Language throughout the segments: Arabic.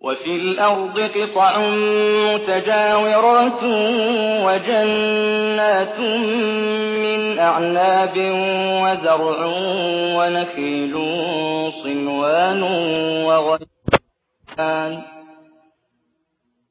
وَفِي الْأَرْضِ قِطَعٌ مُّتَجَاوِرَاتٌ وَجَنَّاتٌ مِّنْ أَعْنَابٍ وَزَرْعٌ وَنَخِيلٌ صِنْوَانٌ وَغَيْرُ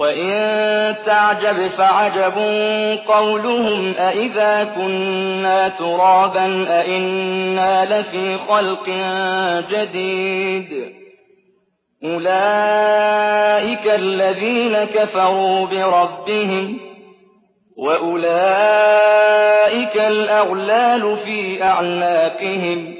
وَإِن تَعْجَبْ فَعَجَبٌ قَوْلُهُمْ أَإِذَا كُنَّا تُرَابًا أَإِنَّا لَفِي خَلْقٍ جَدِيدٍ أُولَٰئِكَ الَّذِينَ كَفَرُوا بِرَبِّهِمْ ۖ وَأُولَٰئِكَ الْأَغْلَالُ فِي أَعْنَاقِهِمْ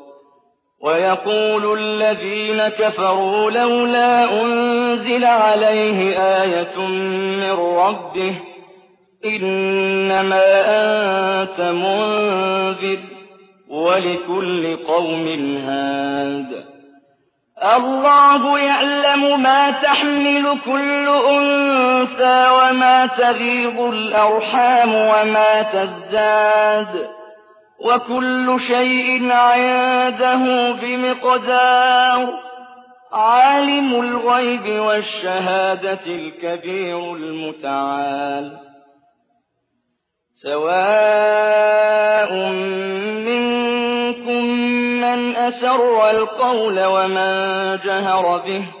وَيَقُولُ الَّذِينَ كَفَرُوا لَوْلَا أُنزِلَ عَلَيْهِ آيَةٌ مِّن رَّبِّهِ ۖ إِنَّمَا أَنتَ مُنذِرٌ ۖ وَلِكُلِّ قَوْمٍ هَادٍ. اللَّهُ يَعْلَمُ مَا تَحْمِلُ كُلُّ أُنثَىٰ وَمَا تَغِيضُ الْأَرْحَامُ وَمَا تَزْدَادُ. وَكُلُّ شَيْءٍ عِندَهُ بِمِقْدَارٍ. عَالِمُ الْغَيْبِ وَالشَّهَادَةِ الْكَبِيرُ الْمُتَعَالِ. سَوَاءٌ مِّنكُم مَّنْ أَسَرَّ الْقَوْلَ وَمَن جَهَرَ بِهِ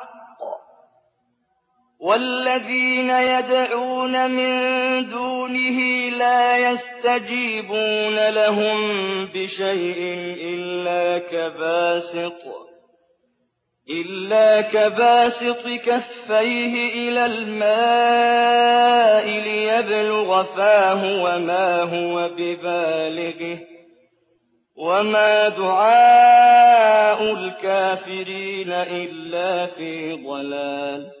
وَالَّذِينَ يَدْعُونَ مِن دُونِهِ لَا يَسْتَجِيبُونَ لَهُم بِشَيْءٍ إِلَّا كَبَاسِطِ إِلَّا كَبَاسِطِ كَفَّيْهِ إِلَى الْمَاءِ لِيَبْلُغَ فَاهُ وَمَا هُوَ بِبَالِغِهِ. وَمَا دُعَاءُ الْكَافِرِينَ إِلَّا فِي ضَلَالٍ.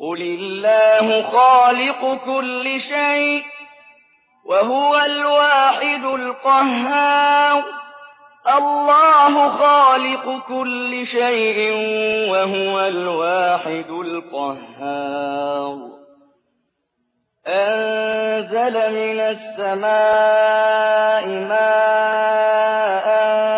قُلِ اللَّهُ خَالِقُ كُلِّ شَيْءٍ وَهُوَ الْوَاحِدُ الْقَهَّارُ اللَّهُ خَالِقُ كُلِّ شَيْءٍ وَهُوَ الْوَاحِدُ الْقَهَّارُ أَنزَلَ مِنَ السَّمَاءِ مَاءً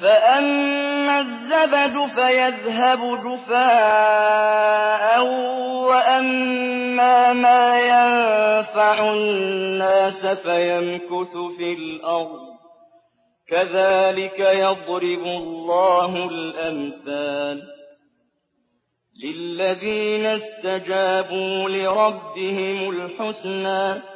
فَأَمَّا الزَّبَدُ فَيَذْهَبُ جُفَاءً وَأَمَّا مَا يَنفَعُ النَّاسَ فَيَمْكُثُ فِي الْأَرْضِ ۚ كَذَٰلِكَ يَضْرِبُ اللَّهُ الْأَمْثَالَ لِلَّذِينَ اسْتَجَابُوا لِرَبِّهِمُ الْحُسْنَىٰ ۚ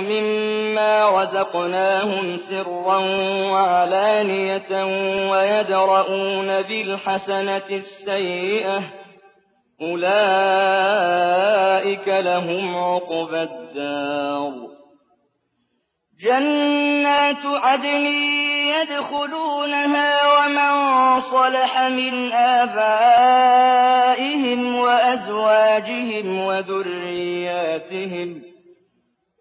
مِمَّا رَزَقْنَاهُمْ سِرًّا وَعَلَانِيَةً وَيَدْرَءُونَ بِالْحَسَنَةِ السَّيِّئَةَ ۚ أُولَٰئِكَ لَهُمْ عُقْبَى الدَّارِ جَنَّاتُ عَدْنٍ يَدْخُلُونَهَا وَمَن صَلَحَ مِنْ آبَائِهِمْ وَأَزْوَاجِهِمْ وَذُرِّيَّاتِهِمْ ۖ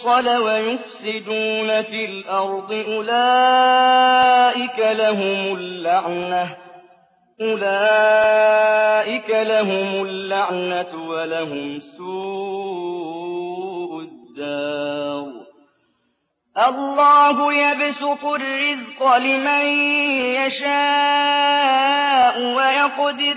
يُوصَلَ وَيُفْسِدُونَ فِي الْأَرْضِ أُولَٰئِكَ لَهُمُ اللَّعْنَةُ أُولَٰئِكَ لَهُمُ اللَّعْنَةُ وَلَهُمْ سُوءُ الدَّارِ. اللَّهُ يَبْسُطُ الرِّزْقَ لِمَن يَشَاءُ وَيَقْدِرُ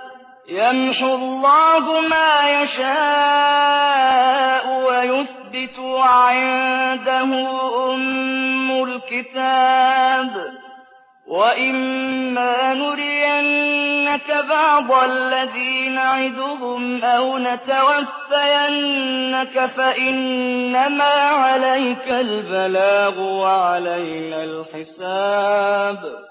يَمْحُو اللَّهُ مَا يَشَاءُ وَيُثْبِتُ ۖ وَعِندَهُ أُمُّ الْكِتَابِ. وَإِمَّا نُرِيَنَّكَ بَعْضَ الَّذِي نَعِدُهُمْ أَوْ نَتَوَفَّيَنَّكَ فَإِنَّمَا عَلَيْكَ الْبَلَاغُ وَعَلَيْنَا الْحِسَابُ.